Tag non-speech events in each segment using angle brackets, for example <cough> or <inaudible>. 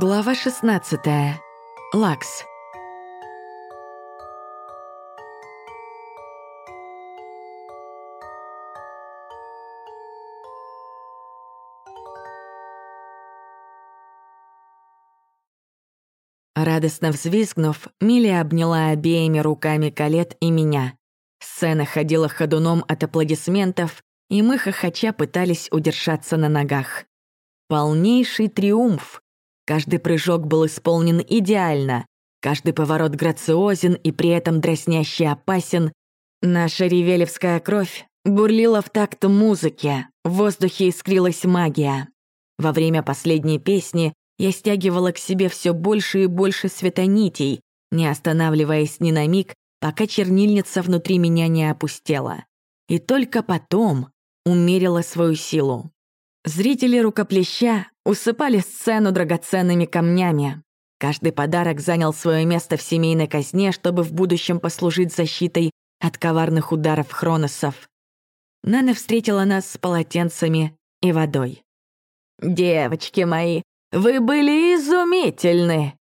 Глава 16. Лакс. Радостно взвизгнув, Милли обняла обеими руками Калет и меня. Сцена ходила ходуном от аплодисментов, и мы хохоча пытались удержаться на ногах. Полнейший триумф. Каждый прыжок был исполнен идеально, каждый поворот грациозен и при этом дразняще опасен. Наша ревелевская кровь бурлила в такт музыки, в воздухе искрилась магия. Во время последней песни я стягивала к себе все больше и больше светонитей, не останавливаясь ни на миг, пока чернильница внутри меня не опустела. И только потом умерила свою силу. Зрители рукоплеща усыпали сцену драгоценными камнями. Каждый подарок занял свое место в семейной казне, чтобы в будущем послужить защитой от коварных ударов хроносов. Нана встретила нас с полотенцами и водой. «Девочки мои, вы были изумительны!»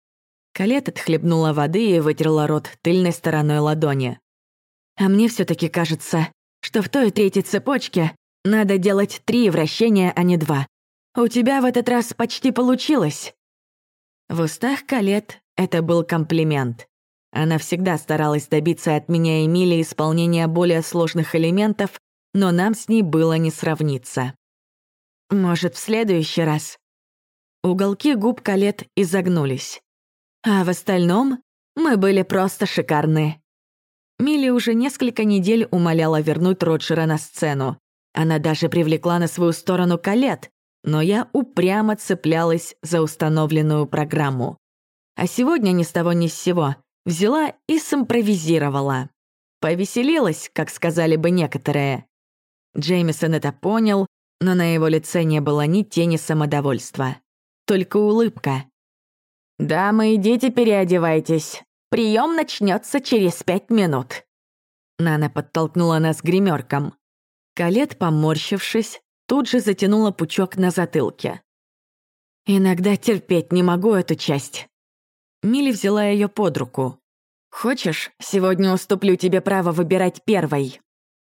Калет отхлебнула воды и вытерла рот тыльной стороной ладони. «А мне все таки кажется, что в той третьей цепочке надо делать три вращения, а не два. У тебя в этот раз почти получилось». В устах Калет это был комплимент. Она всегда старалась добиться от меня и Мили исполнения более сложных элементов, но нам с ней было не сравниться. «Может, в следующий раз?» Уголки губ Калет изогнулись. А в остальном мы были просто шикарны. Милли уже несколько недель умоляла вернуть Роджера на сцену. Она даже привлекла на свою сторону Калет, но я упрямо цеплялась за установленную программу. А сегодня ни с того ни с сего взяла и симпровизировала. Повеселилась, как сказали бы некоторые. Джеймисон это понял, но на его лице не было ни тени самодовольства только улыбка. «Дамы и дети, переодевайтесь. Прием начнется через пять минут». Нана подтолкнула нас гримеркам. Калет, поморщившись, тут же затянула пучок на затылке. «Иногда терпеть не могу эту часть». Милли взяла ее под руку. «Хочешь, сегодня уступлю тебе право выбирать первой?»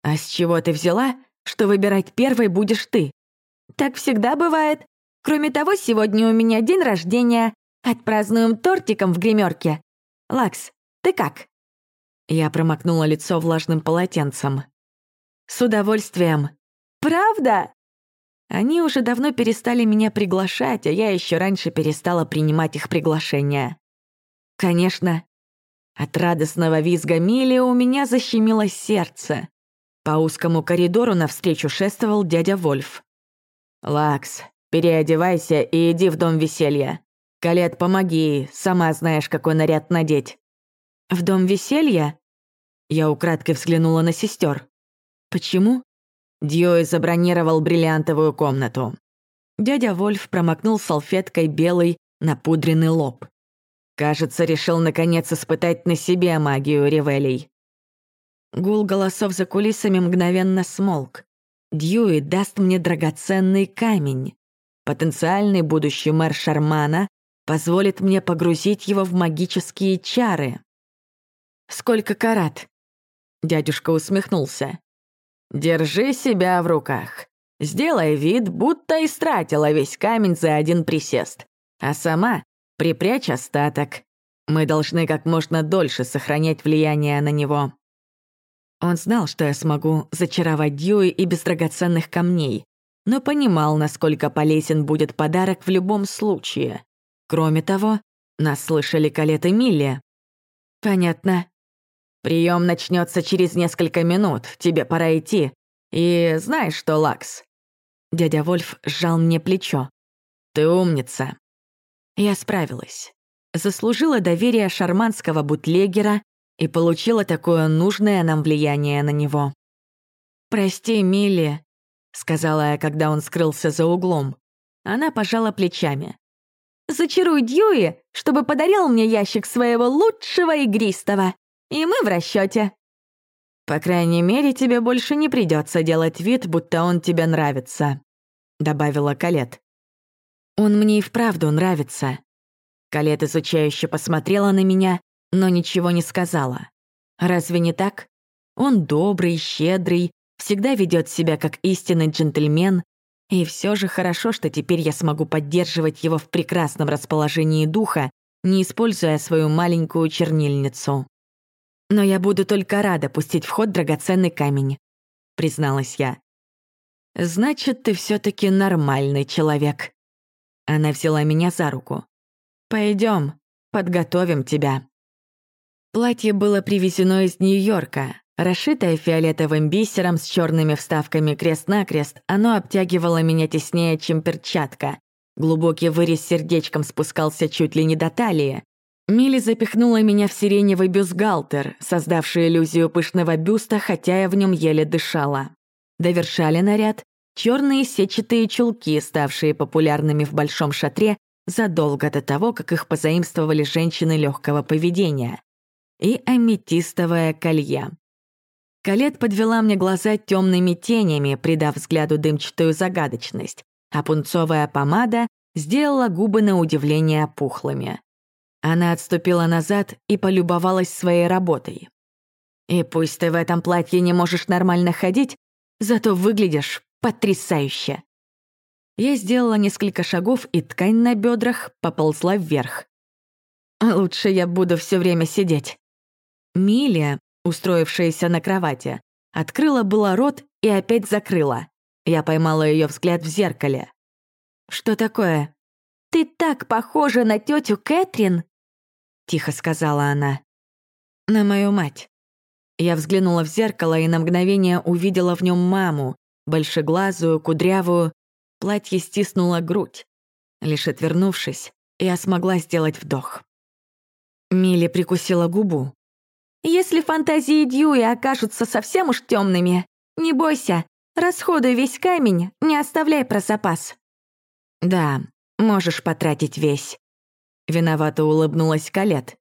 «А с чего ты взяла, что выбирать первой будешь ты?» «Так всегда бывает. Кроме того, сегодня у меня день рождения. Отпразднуем тортиком в гримерке. Лакс, ты как?» Я промокнула лицо влажным полотенцем. «С удовольствием». «Правда?» Они уже давно перестали меня приглашать, а я еще раньше перестала принимать их приглашения. Конечно. От радостного визга Мили у меня защемило сердце. По узкому коридору навстречу шествовал дядя Вольф. «Лакс, Переодевайся и иди в дом веселья. Калет, помоги, сама знаешь, какой наряд надеть». «В дом веселья?» Я украдкой взглянула на сестер. «Почему?» Дьюи забронировал бриллиантовую комнату. Дядя Вольф промокнул салфеткой белый, напудренный лоб. Кажется, решил наконец испытать на себе магию ревелей. Гул голосов за кулисами мгновенно смолк. Дьюи даст мне драгоценный камень. Потенциальный будущий мэр Шармана позволит мне погрузить его в магические чары. «Сколько карат?» Дядюшка усмехнулся. «Держи себя в руках. Сделай вид, будто истратила весь камень за один присест. А сама припрячь остаток. Мы должны как можно дольше сохранять влияние на него». Он знал, что я смогу зачаровать Дьюи и без драгоценных камней но понимал, насколько полезен будет подарок в любом случае. Кроме того, нас слышали Калет и Милли. «Понятно. Прием начнется через несколько минут, тебе пора идти. И знаешь что, Лакс?» Дядя Вольф сжал мне плечо. «Ты умница». Я справилась. Заслужила доверие шарманского бутлегера и получила такое нужное нам влияние на него. «Прости, Милли, — сказала я, когда он скрылся за углом. Она пожала плечами. «Зачаруй Дьюи, чтобы подарил мне ящик своего лучшего игристого, и мы в расчете. «По крайней мере, тебе больше не придется делать вид, будто он тебе нравится», — добавила Калет. «Он мне и вправду нравится. Калет изучающе посмотрела на меня, но ничего не сказала. Разве не так? Он добрый, щедрый, всегда ведет себя как истинный джентльмен, и все же хорошо, что теперь я смогу поддерживать его в прекрасном расположении духа, не используя свою маленькую чернильницу. «Но я буду только рада пустить в ход драгоценный камень», — призналась я. «Значит, ты все таки нормальный человек». Она взяла меня за руку. Пойдем, подготовим тебя». Платье было привезено из Нью-Йорка. Расшитое фиолетовым бисером с черными вставками крест-накрест, оно обтягивало меня теснее, чем перчатка. Глубокий вырез сердечком спускался чуть ли не до талии. Милли запихнула меня в сиреневый бюстгальтер, создавший иллюзию пышного бюста, хотя я в нем еле дышала. Довершали наряд черные сетчатые чулки, ставшие популярными в большом шатре задолго до того, как их позаимствовали женщины легкого поведения, и аметистовое колье. Калет подвела мне глаза темными тенями, придав взгляду дымчатую загадочность, а пунцовая помада сделала губы на удивление пухлыми. Она отступила назад и полюбовалась своей работой. «И пусть ты в этом платье не можешь нормально ходить, зато выглядишь потрясающе!» Я сделала несколько шагов, и ткань на бедрах поползла вверх. «Лучше я буду все время сидеть». Милия, устроившаяся на кровати, открыла было рот и опять закрыла. Я поймала ее взгляд в зеркале. «Что такое?» «Ты так похожа на тетю Кэтрин!» Тихо сказала она. «На мою мать». Я взглянула в зеркало и на мгновение увидела в нем маму, большеглазую, кудрявую, Платье стиснуло грудь. Лишь отвернувшись, я смогла сделать вдох. Милли прикусила губу. «Если фантазии Дьюи окажутся совсем уж темными, не бойся, расходуй весь камень, не оставляй про запас». «Да, можешь потратить весь». Виновато улыбнулась Калет.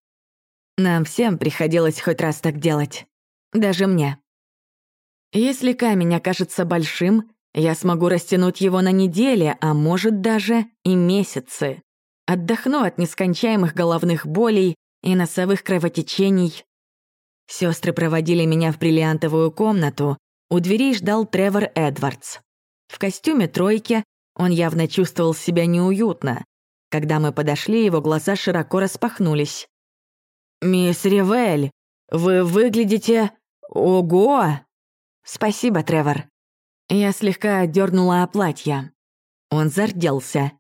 «Нам всем приходилось хоть раз так делать. Даже мне». Если камень окажется большим, я смогу растянуть его на недели, а может даже и месяцы. Отдохну от нескончаемых головных болей и носовых кровотечений. Сестры проводили меня в бриллиантовую комнату. У дверей ждал Тревор Эдвардс. В костюме тройки он явно чувствовал себя неуютно. Когда мы подошли, его глаза широко распахнулись. «Мисс Ривель, вы выглядите... Ого!» «Спасибо, Тревор», я слегка дернула платье. Он зарделся.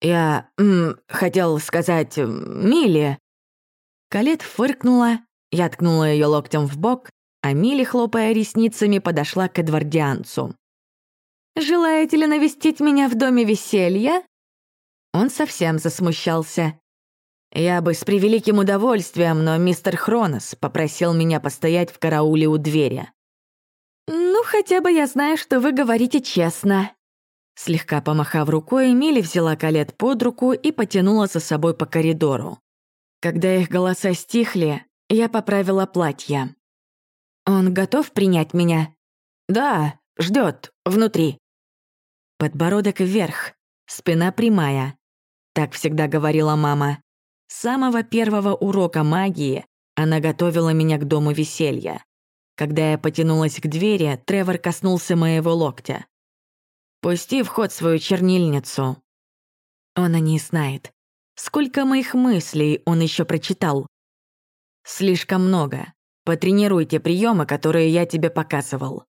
«Я... М, хотел сказать... Милли...» Калет фыркнула, я ткнула ее локтем в бок, а Милли, хлопая ресницами, подошла к эдвардианцу. «Желаете ли навестить меня в доме веселья?» Он совсем засмущался. Я бы с превеликим удовольствием, но мистер Хронос попросил меня постоять в карауле у двери. «Ну, хотя бы я знаю, что вы говорите честно». Слегка помахав рукой, Милли взяла Калет под руку и потянула за собой по коридору. Когда их голоса стихли, я поправила платье. «Он готов принять меня?» «Да, ждет внутри». Подбородок вверх, спина прямая. Так всегда говорила мама. С самого первого урока магии она готовила меня к дому веселья. Когда я потянулась к двери, Тревор коснулся моего локтя. «Пусти в ход свою чернильницу». Он о ней знает. Сколько моих мыслей он еще прочитал? Слишком много. Потренируйте приемы, которые я тебе показывал.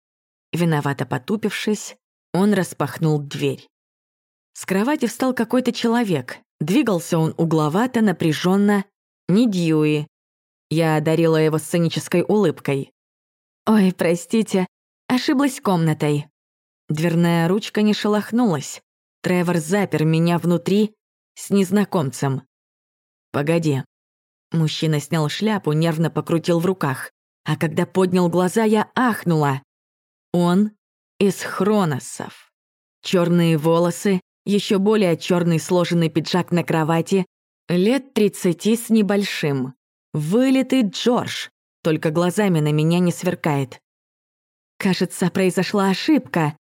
Виновато потупившись, он распахнул дверь. С кровати встал какой-то человек. Двигался он угловато, напряженно, не Дьюи. Я одарила его сценической улыбкой. «Ой, простите, ошиблась комнатой». Дверная ручка не шелохнулась. Тревор запер меня внутри с незнакомцем. «Погоди». Мужчина снял шляпу, нервно покрутил в руках. А когда поднял глаза, я ахнула. Он из Хроносов. Черные волосы, еще более черный сложенный пиджак на кровати, лет тридцати с небольшим. Вылитый Джордж, только глазами на меня не сверкает. Кажется, произошла ошибка.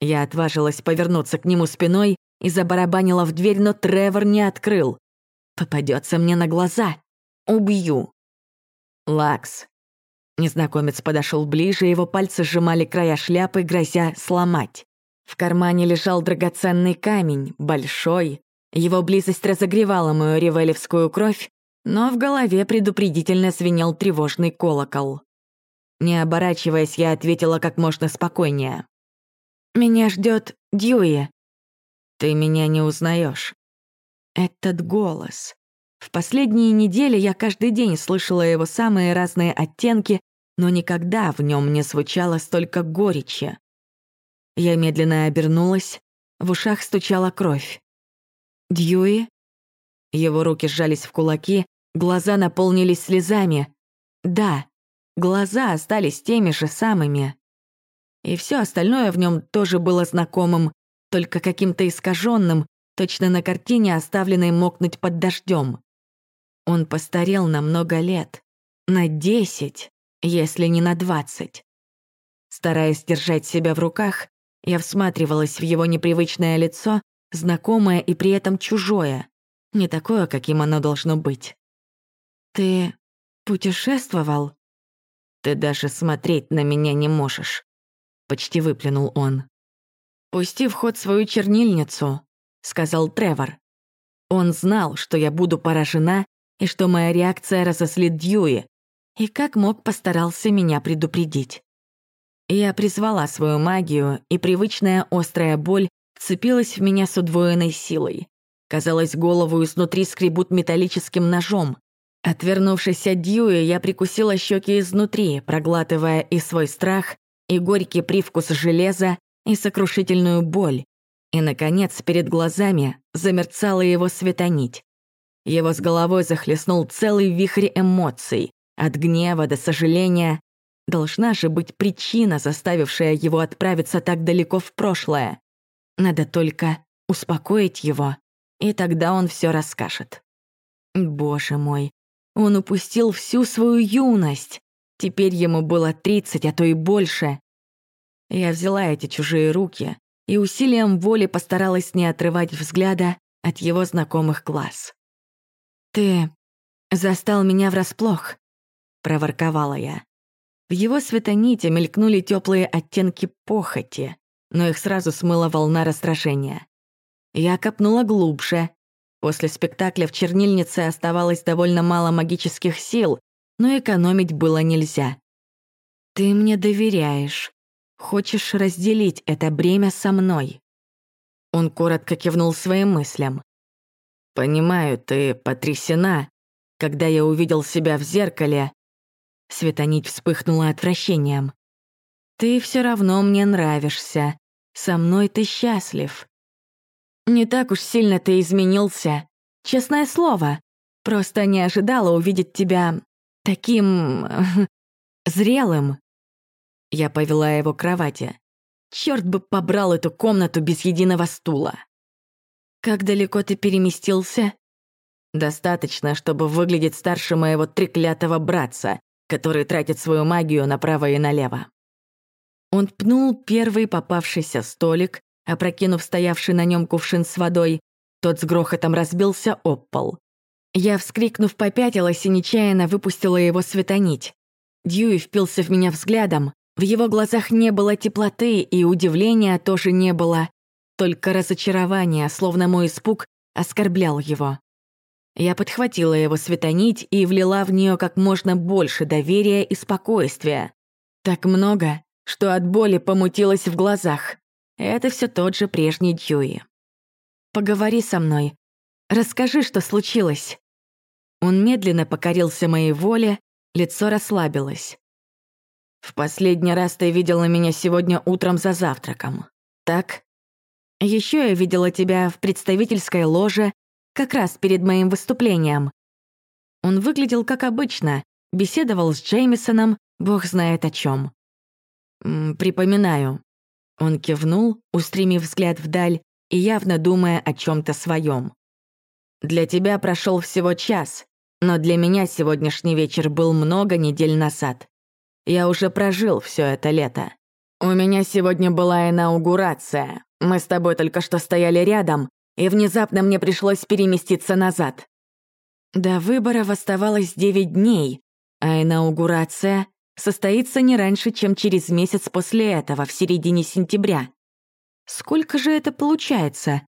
Я отважилась повернуться к нему спиной и забарабанила в дверь, но Тревор не открыл. Попадется мне на глаза. Убью. Лакс. Незнакомец подошел ближе, его пальцы сжимали края шляпы, грозя сломать. В кармане лежал драгоценный камень, большой. Его близость разогревала мою ревелевскую кровь, но в голове предупредительно звенел тревожный колокол. Не оборачиваясь, я ответила как можно спокойнее. «Меня ждет Дьюи». «Ты меня не узнаешь. Этот голос. В последние недели я каждый день слышала его самые разные оттенки, но никогда в нем не звучало столько горечи. Я медленно обернулась, в ушах стучала кровь. «Дьюи?» Его руки сжались в кулаки, глаза наполнились слезами. Да, глаза остались теми же самыми. И все остальное в нем тоже было знакомым, только каким-то искаженным, точно на картине, оставленной мокнуть под дождем. Он постарел на много лет. На десять, если не на двадцать. Стараясь держать себя в руках, я всматривалась в его непривычное лицо, знакомое и при этом чужое, не такое, каким оно должно быть. «Ты путешествовал?» «Ты даже смотреть на меня не можешь», — почти выплюнул он. «Пусти в ход свою чернильницу», — сказал Тревор. Он знал, что я буду поражена и что моя реакция разослит Дьюи, и как мог постарался меня предупредить. Я призвала свою магию, и привычная острая боль вцепилась в меня с удвоенной силой. Казалось, голову изнутри скребут металлическим ножом. Отвернувшись от Дьюи, я прикусила щеки изнутри, проглатывая и свой страх, и горький привкус железа, и сокрушительную боль. И, наконец, перед глазами замерцала его светонить. Его с головой захлестнул целый вихрь эмоций, от гнева до сожаления, Должна же быть причина, заставившая его отправиться так далеко в прошлое. Надо только успокоить его, и тогда он все расскажет. Боже мой, он упустил всю свою юность. Теперь ему было 30, а то и больше. Я взяла эти чужие руки и усилием воли постаралась не отрывать взгляда от его знакомых глаз. «Ты застал меня врасплох», — проворковала я. Его светоните мелькнули теплые оттенки похоти, но их сразу смыла волна раздражения. Я копнула глубже. После спектакля в чернильнице оставалось довольно мало магических сил, но экономить было нельзя. «Ты мне доверяешь. Хочешь разделить это бремя со мной?» Он коротко кивнул своим мыслям. «Понимаю, ты потрясена. Когда я увидел себя в зеркале, Светонить вспыхнула отвращением. «Ты все равно мне нравишься. Со мной ты счастлив. Не так уж сильно ты изменился. Честное слово. Просто не ожидала увидеть тебя таким... <laughs> зрелым». Я повела его к кровати. Черт бы побрал эту комнату без единого стула. «Как далеко ты переместился?» «Достаточно, чтобы выглядеть старше моего треклятого братца который тратит свою магию направо и налево. Он пнул первый попавшийся столик, опрокинув стоявший на нем кувшин с водой. Тот с грохотом разбился об пол. Я, вскрикнув, попятилась и нечаянно выпустила его светонить. Дьюи впился в меня взглядом. В его глазах не было теплоты, и удивления тоже не было. Только разочарование, словно мой испуг, оскорблял его. Я подхватила его светонить и влила в нее как можно больше доверия и спокойствия. Так много, что от боли помутилось в глазах. Это все тот же прежний Дьюи. «Поговори со мной. Расскажи, что случилось». Он медленно покорился моей воле, лицо расслабилось. «В последний раз ты видела меня сегодня утром за завтраком, так? Еще я видела тебя в представительской ложе как раз перед моим выступлением. Он выглядел как обычно, беседовал с Джеймисоном, бог знает о чем. «Припоминаю». Он кивнул, устремив взгляд вдаль и явно думая о чем то своем. «Для тебя прошел всего час, но для меня сегодняшний вечер был много недель назад. Я уже прожил все это лето. У меня сегодня была инаугурация. Мы с тобой только что стояли рядом, и внезапно мне пришлось переместиться назад. До выборов оставалось 9 дней, а инаугурация состоится не раньше, чем через месяц после этого, в середине сентября. Сколько же это получается?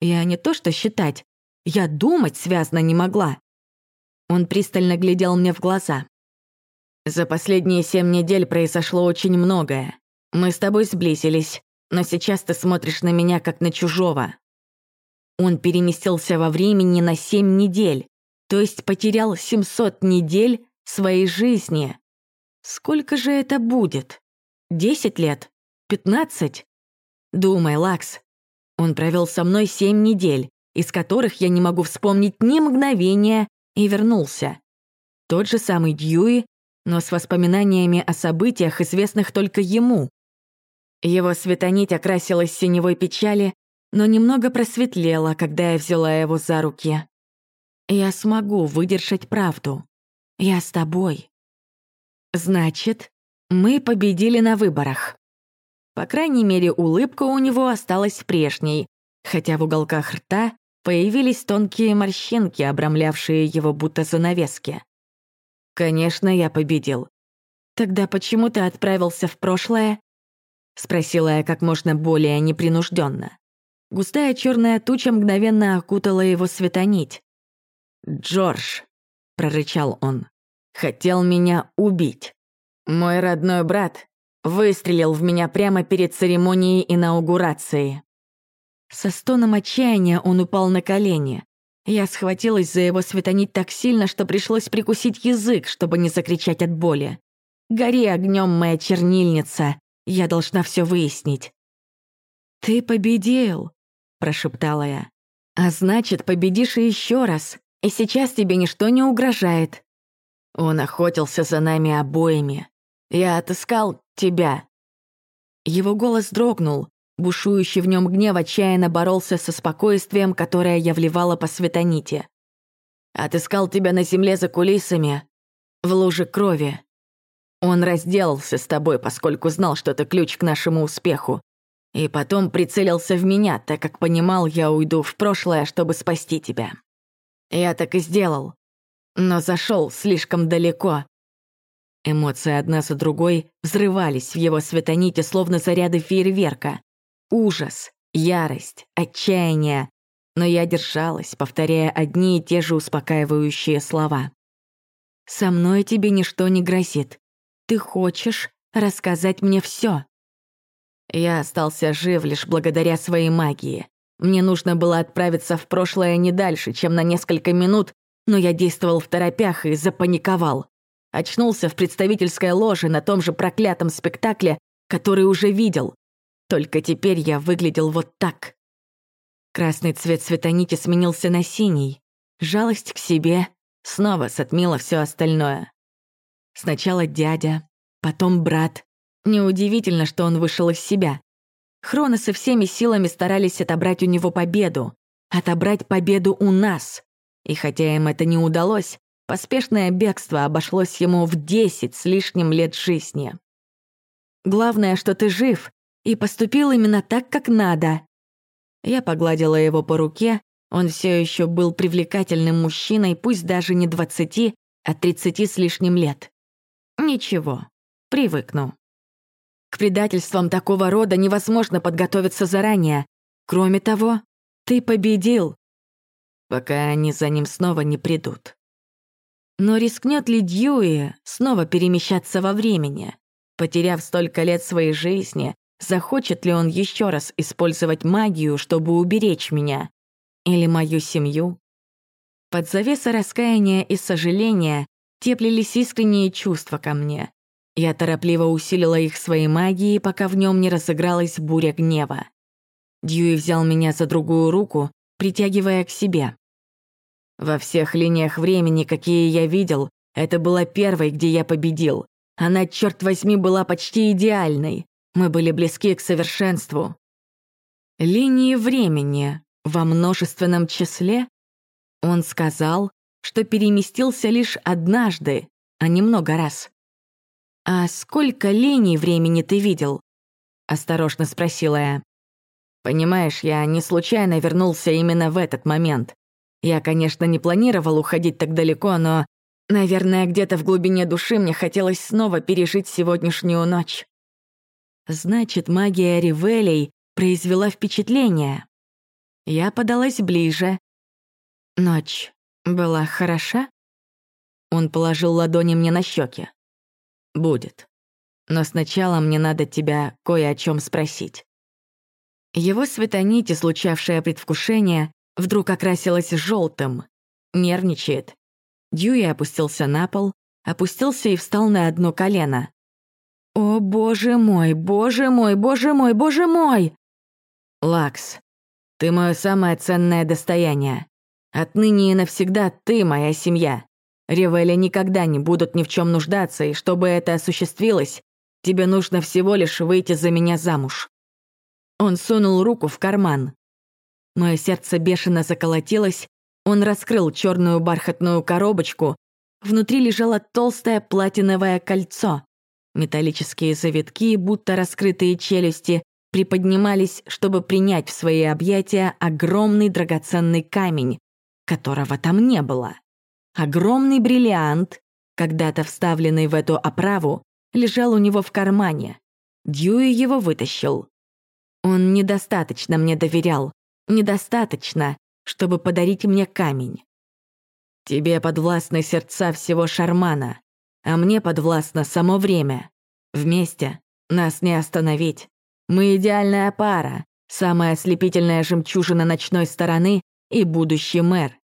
Я не то что считать, я думать связно не могла. Он пристально глядел мне в глаза. За последние семь недель произошло очень многое. Мы с тобой сблизились, но сейчас ты смотришь на меня как на чужого. Он переместился во времени на семь недель, то есть потерял 700 недель своей жизни. Сколько же это будет? Десять лет? Пятнадцать? Думай, Лакс. Он провел со мной семь недель, из которых я не могу вспомнить ни мгновения, и вернулся. Тот же самый Дьюи, но с воспоминаниями о событиях, известных только ему. Его светонить окрасилась синевой печали, но немного просветлела, когда я взяла его за руки. Я смогу выдержать правду. Я с тобой. Значит, мы победили на выборах. По крайней мере, улыбка у него осталась прежней, хотя в уголках рта появились тонкие морщинки, обрамлявшие его будто занавески. Конечно, я победил. Тогда почему ты отправился в прошлое? Спросила я как можно более непринужденно. Густая черная туча мгновенно окутала его светонить. «Джордж», — прорычал он, — «хотел меня убить. Мой родной брат выстрелил в меня прямо перед церемонией инаугурации». Со стоном отчаяния он упал на колени. Я схватилась за его светонить так сильно, что пришлось прикусить язык, чтобы не закричать от боли. «Гори огнем, моя чернильница! Я должна все выяснить». «Ты победил!» — прошептала я. «А значит, победишь и еще раз, и сейчас тебе ничто не угрожает». Он охотился за нами обоими. Я отыскал тебя. Его голос дрогнул, Бушующий в нем гнев отчаянно боролся со спокойствием, которое я вливала по светоните. «Отыскал тебя на земле за кулисами, в луже крови. Он разделался с тобой, поскольку знал, что ты ключ к нашему успеху. И потом прицелился в меня, так как понимал, я уйду в прошлое, чтобы спасти тебя. Я так и сделал. Но зашел слишком далеко. Эмоции одна за другой взрывались в его светоните, словно заряды фейерверка. Ужас, ярость, отчаяние. Но я держалась, повторяя одни и те же успокаивающие слова. «Со мной тебе ничто не грозит. Ты хочешь рассказать мне все. Я остался жив лишь благодаря своей магии. Мне нужно было отправиться в прошлое не дальше, чем на несколько минут, но я действовал в торопях и запаниковал. Очнулся в представительской ложе на том же проклятом спектакле, который уже видел. Только теперь я выглядел вот так. Красный цвет светонити сменился на синий. Жалость к себе снова сотмила все остальное. Сначала дядя, потом брат. Неудивительно, что он вышел из себя. Хроносы всеми силами старались отобрать у него победу. Отобрать победу у нас. И хотя им это не удалось, поспешное бегство обошлось ему в десять с лишним лет жизни. Главное, что ты жив, и поступил именно так, как надо. Я погладила его по руке, он все еще был привлекательным мужчиной, пусть даже не двадцати, а тридцати с лишним лет. Ничего, привыкну. К предательствам такого рода невозможно подготовиться заранее. Кроме того, ты победил, пока они за ним снова не придут. Но рискнет ли Дьюи снова перемещаться во времени? Потеряв столько лет своей жизни, Захочет ли он еще раз использовать магию, чтобы уберечь меня? Или мою семью? Под завесой раскаяния и сожаления теплились искренние чувства ко мне. Я торопливо усилила их своей магией, пока в нем не разыгралась буря гнева. Дьюи взял меня за другую руку, притягивая к себе. Во всех линиях времени, какие я видел, это была первой, где я победил. Она, черт возьми, была почти идеальной. Мы были близки к совершенству. Линии времени во множественном числе? Он сказал, что переместился лишь однажды, а не много раз. «А сколько линий времени ты видел?» — осторожно спросила я. «Понимаешь, я не случайно вернулся именно в этот момент. Я, конечно, не планировал уходить так далеко, но, наверное, где-то в глубине души мне хотелось снова пережить сегодняшнюю ночь. Значит, магия Ривелей произвела впечатление. Я подалась ближе. Ночь была хороша? Он положил ладони мне на щеки. Будет. Но сначала мне надо тебя кое о чем спросить. Его светонить, излучавшее предвкушение, вдруг окрасилась желтым. Нервничает. Дьюи опустился на пол, опустился и встал на одно колено. «О, боже мой, боже мой, боже мой, боже мой!» «Лакс, ты мое самое ценное достояние. Отныне и навсегда ты моя семья. Ревели никогда не будут ни в чем нуждаться, и чтобы это осуществилось, тебе нужно всего лишь выйти за меня замуж». Он сунул руку в карман. Мое сердце бешено заколотилось, он раскрыл черную бархатную коробочку. Внутри лежало толстое платиновое кольцо. Металлические завитки, будто раскрытые челюсти, приподнимались, чтобы принять в свои объятия огромный драгоценный камень, которого там не было. Огромный бриллиант, когда-то вставленный в эту оправу, лежал у него в кармане. Дьюи его вытащил. Он недостаточно мне доверял, недостаточно, чтобы подарить мне камень. Тебе подвластны сердца всего Шармана, а мне подвластно само время. Вместе нас не остановить. Мы идеальная пара, самая ослепительная жемчужина ночной стороны и будущий мэр.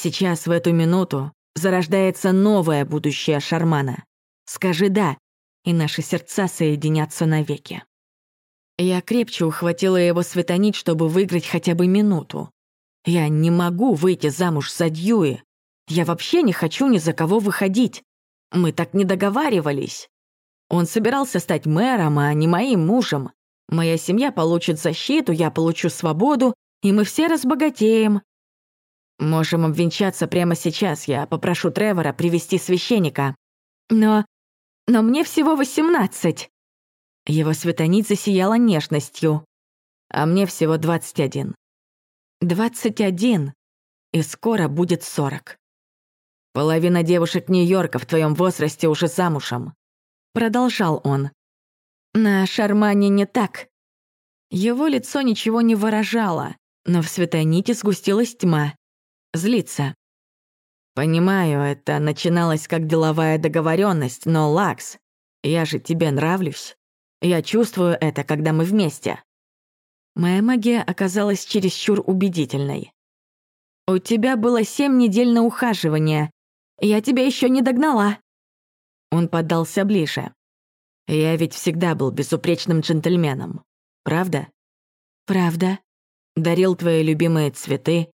Сейчас, в эту минуту, зарождается новое будущее Шармана. Скажи «да», и наши сердца соединятся навеки. Я крепче ухватила его светонить, чтобы выиграть хотя бы минуту. Я не могу выйти замуж за Дьюи. Я вообще не хочу ни за кого выходить. Мы так не договаривались. Он собирался стать мэром, а не моим мужем. Моя семья получит защиту, я получу свободу, и мы все разбогатеем. Можем обвенчаться прямо сейчас. Я попрошу Тревора привести священника. Но... но мне всего восемнадцать. Его светонить засияла нежностью. А мне всего 21. 21. И скоро будет 40. Половина девушек Нью-Йорка в твоем возрасте уже замужем. Продолжал он. На Шармане не так. Его лицо ничего не выражало, но в светоните сгустилась тьма. Злится. Понимаю, это начиналось как деловая договоренность, но, Лакс, я же тебе нравлюсь. Я чувствую это, когда мы вместе. Моя магия оказалась чересчур убедительной. У тебя было семь недель на ухаживание. Я тебя еще не догнала. Он поддался ближе. Я ведь всегда был безупречным джентльменом. Правда? Правда. Дарил твои любимые цветы,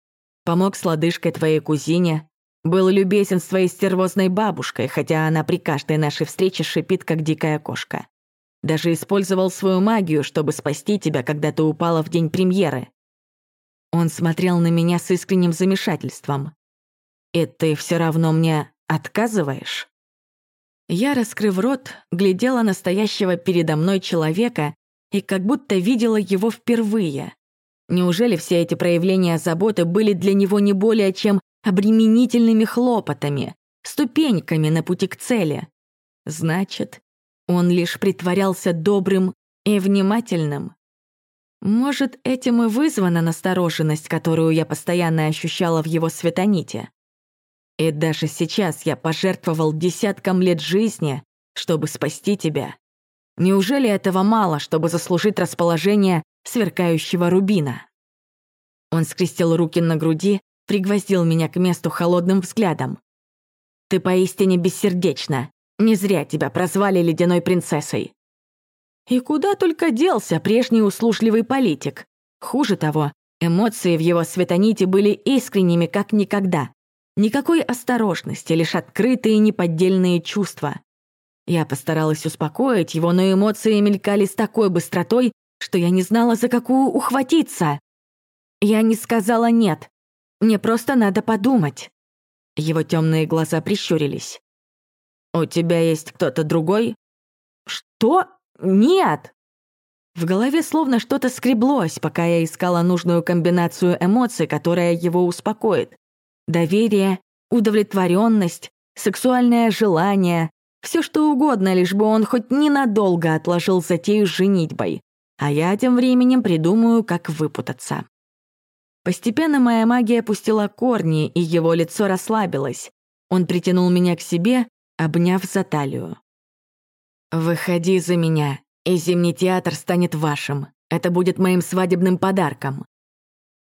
помог с лодыжкой твоей кузине, был любезен с твоей стервозной бабушкой, хотя она при каждой нашей встрече шипит, как дикая кошка. Даже использовал свою магию, чтобы спасти тебя, когда ты упала в день премьеры. Он смотрел на меня с искренним замешательством. «И ты все равно мне отказываешь?» Я, раскрыв рот, глядела настоящего передо мной человека и как будто видела его впервые. Неужели все эти проявления заботы были для него не более чем обременительными хлопотами, ступеньками на пути к цели? Значит, он лишь притворялся добрым и внимательным. Может, этим и вызвана настороженность, которую я постоянно ощущала в его светоните. И даже сейчас я пожертвовал десяткам лет жизни, чтобы спасти тебя. Неужели этого мало, чтобы заслужить расположение сверкающего рубина? Он скрестил руки на груди, пригвоздил меня к месту холодным взглядом. «Ты поистине бессердечна. Не зря тебя прозвали ледяной принцессой. И куда только делся прежний услужливый политик. Хуже того, эмоции в его светоните были искренними, как никогда. Никакой осторожности, лишь открытые неподдельные чувства. Я постаралась успокоить его, но эмоции мелькали с такой быстротой, что я не знала, за какую ухватиться. Я не сказала «нет». Мне просто надо подумать. Его темные глаза прищурились. «У тебя есть кто-то другой?» «Что? Нет!» В голове словно что-то скреблось, пока я искала нужную комбинацию эмоций, которая его успокоит. доверие, удовлетворенность, сексуальное желание, все что угодно, лишь бы он хоть ненадолго отложил затею с женитьбой. А я тем временем придумаю, как выпутаться. Постепенно моя магия опустила корни, и его лицо расслабилось. Он притянул меня к себе, обняв за талию. «Выходи за меня, и Зимний театр станет вашим. Это будет моим свадебным подарком».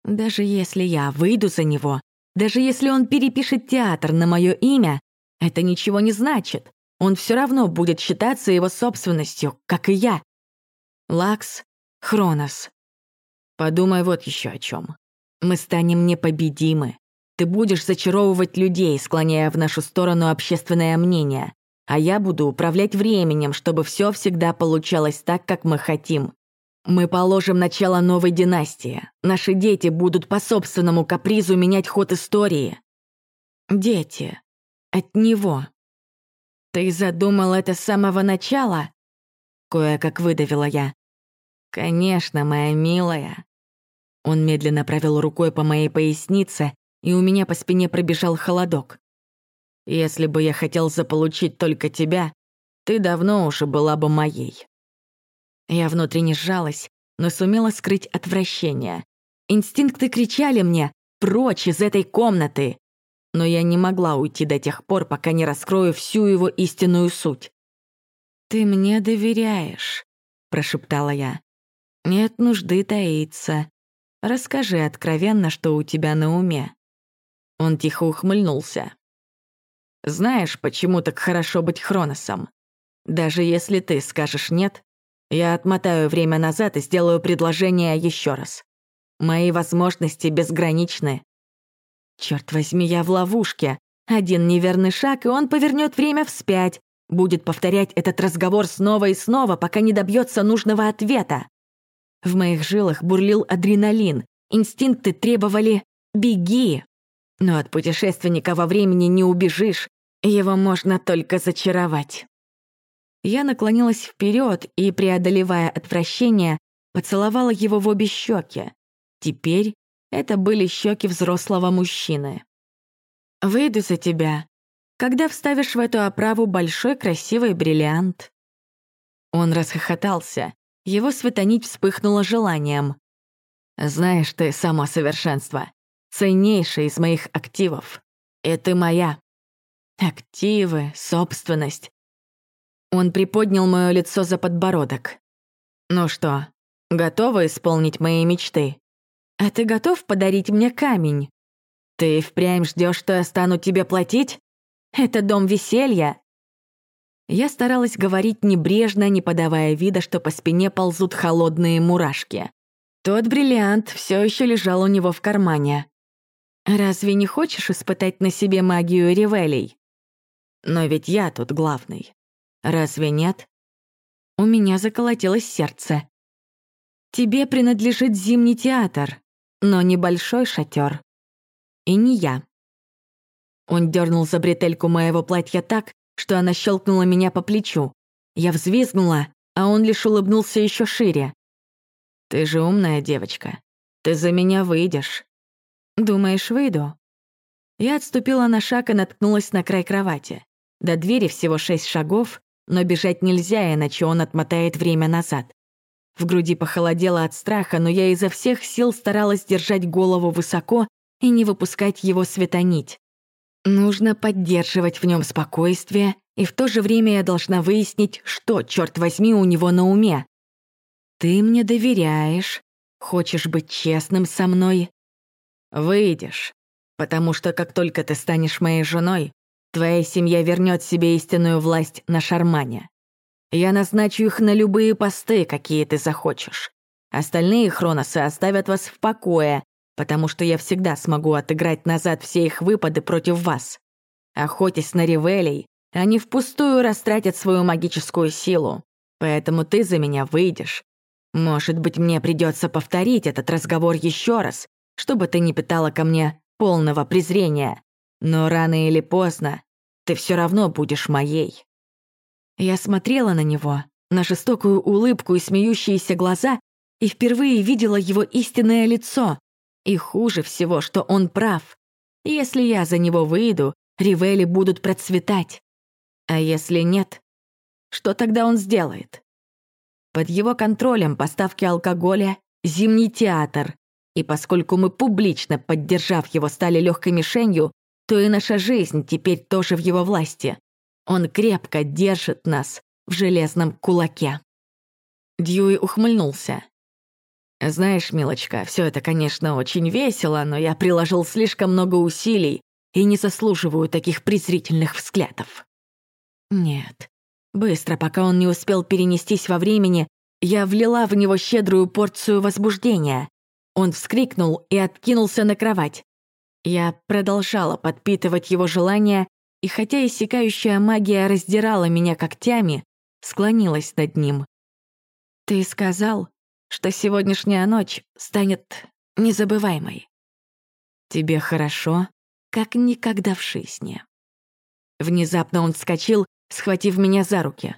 Даже если я выйду за него, даже если он перепишет театр на мое имя, это ничего не значит. Он все равно будет считаться его собственностью, как и я. Лакс, Хронос. Подумай вот еще о чем. Мы станем непобедимы. Ты будешь зачаровывать людей, склоняя в нашу сторону общественное мнение, а я буду управлять временем, чтобы все всегда получалось так, как мы хотим. Мы положим начало новой династии. Наши дети будут по собственному капризу менять ход истории. Дети. От него. Ты задумал это с самого начала? Кое-как выдавила я. Конечно, моя милая. Он медленно провел рукой по моей пояснице, и у меня по спине пробежал холодок. Если бы я хотел заполучить только тебя, ты давно уже была бы моей. Я внутренне сжалась, но сумела скрыть отвращение. Инстинкты кричали мне «Прочь из этой комнаты!» Но я не могла уйти до тех пор, пока не раскрою всю его истинную суть. «Ты мне доверяешь», — прошептала я. «Нет нужды таиться. Расскажи откровенно, что у тебя на уме». Он тихо ухмыльнулся. «Знаешь, почему так хорошо быть Хроносом? Даже если ты скажешь «нет», я отмотаю время назад и сделаю предложение еще раз. Мои возможности безграничны. Черт возьми, я в ловушке. Один неверный шаг, и он повернет время вспять, будет повторять этот разговор снова и снова, пока не добьется нужного ответа. В моих жилах бурлил адреналин, инстинкты требовали «беги». Но от путешественника во времени не убежишь, его можно только зачаровать. Я наклонилась вперед и, преодолевая отвращение, поцеловала его в обе щеки. Теперь это были щеки взрослого мужчины. «Выйду за тебя, когда вставишь в эту оправу большой красивый бриллиант». Он расхохотался. Его светонить вспыхнуло желанием. «Знаешь ты само совершенство, ценнейшее из моих активов. И ты моя. Активы, собственность. Он приподнял мое лицо за подбородок. «Ну что, готова исполнить мои мечты? А ты готов подарить мне камень? Ты впрямь ждешь, что я стану тебе платить? Это дом веселья?» Я старалась говорить небрежно, не подавая вида, что по спине ползут холодные мурашки. Тот бриллиант все еще лежал у него в кармане. «Разве не хочешь испытать на себе магию ревелей?» Но ведь я тут главный. Разве нет? У меня заколотилось сердце. Тебе принадлежит зимний театр, но небольшой шатер. И не я. Он дернул за бретельку моего платья так, что она щелкнула меня по плечу. Я взвизгнула, а он лишь улыбнулся еще шире. «Ты же умная девочка. Ты за меня выйдешь». «Думаешь, выйду?» Я отступила на шаг и наткнулась на край кровати. До двери всего шесть шагов, но бежать нельзя, иначе он отмотает время назад. В груди похолодело от страха, но я изо всех сил старалась держать голову высоко и не выпускать его светонить. Нужно поддерживать в нем спокойствие, и в то же время я должна выяснить, что, черт возьми, у него на уме. «Ты мне доверяешь, хочешь быть честным со мной?» «Выйдешь, потому что как только ты станешь моей женой, Твоя семья вернет себе истинную власть на Шармане. Я назначу их на любые посты, какие ты захочешь. Остальные хроносы оставят вас в покое, потому что я всегда смогу отыграть назад все их выпады против вас. Охотясь на Ривелей, они впустую растратят свою магическую силу. Поэтому ты за меня выйдешь. Может быть, мне придется повторить этот разговор еще раз, чтобы ты не питала ко мне полного презрения. Но рано или поздно ты все равно будешь моей». Я смотрела на него, на жестокую улыбку и смеющиеся глаза, и впервые видела его истинное лицо. И хуже всего, что он прав. Если я за него выйду, Ривели будут процветать. А если нет, что тогда он сделает? Под его контролем поставки алкоголя — зимний театр. И поскольку мы публично, поддержав его, стали легкой мишенью, то и наша жизнь теперь тоже в его власти. Он крепко держит нас в железном кулаке. Дьюи ухмыльнулся. «Знаешь, милочка, все это, конечно, очень весело, но я приложил слишком много усилий и не заслуживаю таких презрительных взглядов». Нет. Быстро, пока он не успел перенестись во времени, я влила в него щедрую порцию возбуждения. Он вскрикнул и откинулся на кровать. Я продолжала подпитывать его желание, и хотя иссякающая магия раздирала меня когтями, склонилась над ним. «Ты сказал, что сегодняшняя ночь станет незабываемой. Тебе хорошо, как никогда в жизни. Внезапно он вскочил, схватив меня за руки.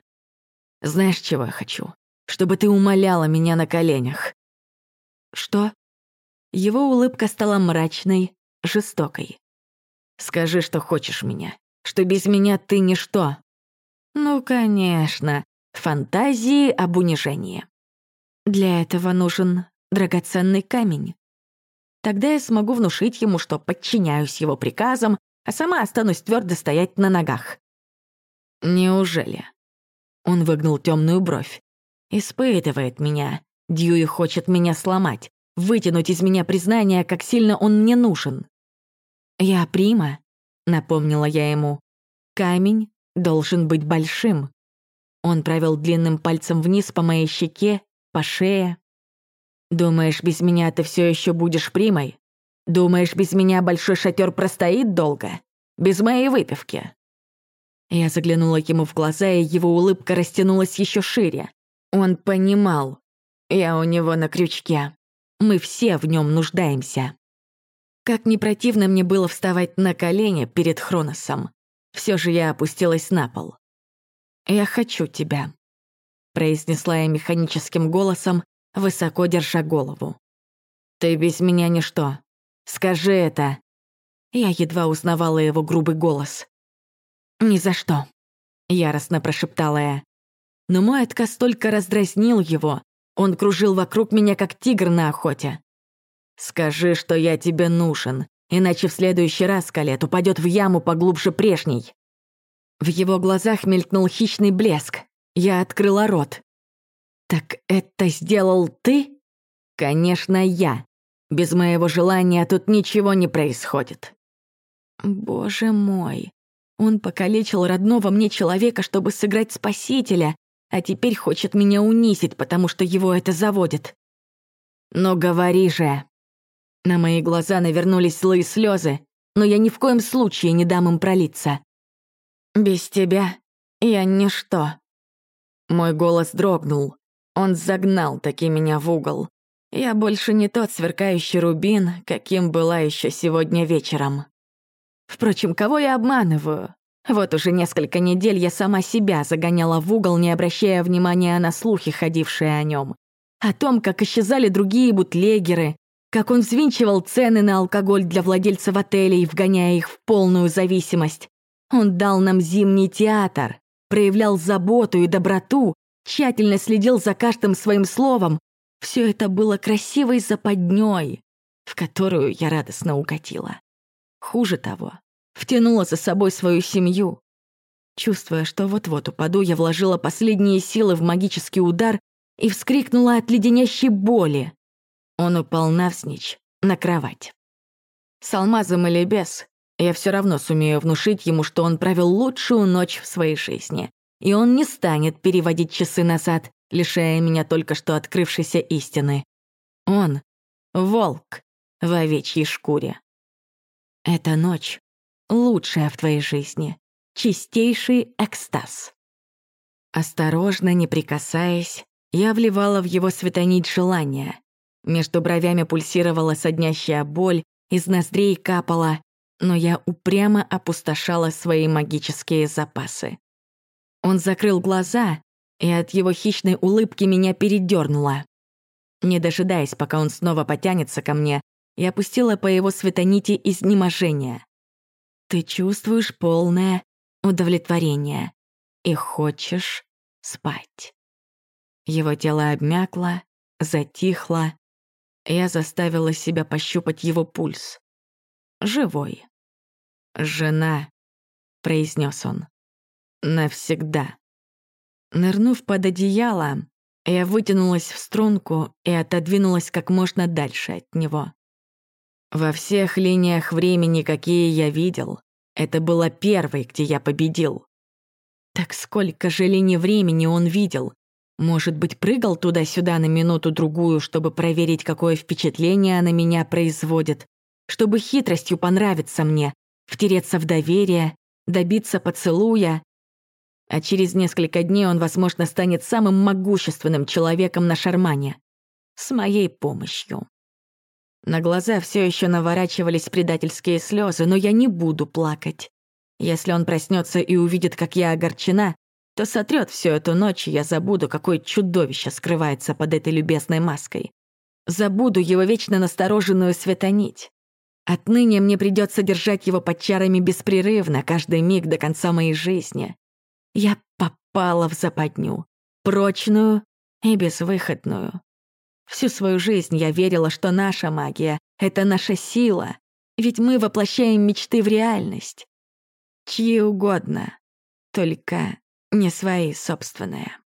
Знаешь, чего я хочу? Чтобы ты умоляла меня на коленях. Что? Его улыбка стала мрачной, жестокой. Скажи, что хочешь меня, что без меня ты ничто. Ну, конечно, фантазии об унижении. Для этого нужен драгоценный камень. Тогда я смогу внушить ему, что подчиняюсь его приказам, а сама останусь твердо стоять на ногах. Неужели? Он выгнул темную бровь. Испытывает меня. Дьюи хочет меня сломать, вытянуть из меня признание, как сильно он мне нужен. Я прима, напомнила я ему. Камень должен быть большим. Он провел длинным пальцем вниз по моей щеке по шее. Думаешь, без меня ты все еще будешь примой? Думаешь, без меня большой шатер простоит долго? Без моей выпивки?» Я заглянула ему в глаза, и его улыбка растянулась еще шире. Он понимал. Я у него на крючке. Мы все в нем нуждаемся. Как не противно мне было вставать на колени перед Хроносом. Все же я опустилась на пол. «Я хочу тебя», произнесла я механическим голосом, высоко держа голову. «Ты без меня ничто. Скажи это!» Я едва узнавала его грубый голос. «Ни за что», — яростно прошептала я. Но мой отказ только раздразнил его. Он кружил вокруг меня, как тигр на охоте. «Скажи, что я тебе нужен, иначе в следующий раз Калет упадет в яму поглубже прежней». В его глазах мелькнул хищный блеск, я открыла рот. «Так это сделал ты?» «Конечно, я. Без моего желания тут ничего не происходит». «Боже мой. Он покалечил родного мне человека, чтобы сыграть спасителя, а теперь хочет меня унизить, потому что его это заводит». «Но говори же». На мои глаза навернулись злые слезы, но я ни в коем случае не дам им пролиться. «Без тебя я ничто», мой голос дрогнул. Он загнал таки меня в угол. Я больше не тот сверкающий рубин, каким была еще сегодня вечером. Впрочем, кого я обманываю? Вот уже несколько недель я сама себя загоняла в угол, не обращая внимания на слухи, ходившие о нем. О том, как исчезали другие бутлегеры, как он взвинчивал цены на алкоголь для владельцев отелей, вгоняя их в полную зависимость. Он дал нам зимний театр, проявлял заботу и доброту, тщательно следил за каждым своим словом. Все это было красивой западней, в которую я радостно укатила. Хуже того, втянула за собой свою семью. Чувствуя, что вот-вот упаду, я вложила последние силы в магический удар и вскрикнула от леденящей боли. Он упал навсничь на кровать. С алмазом или без, я все равно сумею внушить ему, что он провел лучшую ночь в своей жизни. И он не станет переводить часы назад, лишая меня только что открывшейся истины. Он — волк в овечьей шкуре. Эта ночь лучшая в твоей жизни. Чистейший экстаз. Осторожно, не прикасаясь, я вливала в его светонить желание. Между бровями пульсировала соднящая боль, из ноздрей капала но я упрямо опустошала свои магические запасы. Он закрыл глаза, и от его хищной улыбки меня передернуло. Не дожидаясь, пока он снова потянется ко мне, и опустила по его светонити изнеможение. Ты чувствуешь полное удовлетворение и хочешь спать. Его тело обмякло, затихло. Я заставила себя пощупать его пульс. Живой. «Жена», — произнес он. «Навсегда». Нырнув под одеяло, я вытянулась в струнку и отодвинулась как можно дальше от него. Во всех линиях времени, какие я видел, это было первой, где я победил. Так сколько же линий времени он видел? Может быть, прыгал туда-сюда на минуту-другую, чтобы проверить, какое впечатление она меня производит, чтобы хитростью понравиться мне, втереться в доверие, добиться поцелуя. А через несколько дней он, возможно, станет самым могущественным человеком на Шармане. С моей помощью. На глаза все еще наворачивались предательские слезы, но я не буду плакать. Если он проснется и увидит, как я огорчена, то сотрет всю эту ночь, и я забуду, какое чудовище скрывается под этой любезной маской. Забуду его вечно настороженную светонить. Отныне мне придется держать его под чарами беспрерывно, каждый миг до конца моей жизни. Я попала в западню, прочную и безвыходную. Всю свою жизнь я верила, что наша магия — это наша сила, ведь мы воплощаем мечты в реальность. Чьи угодно, только не свои собственные.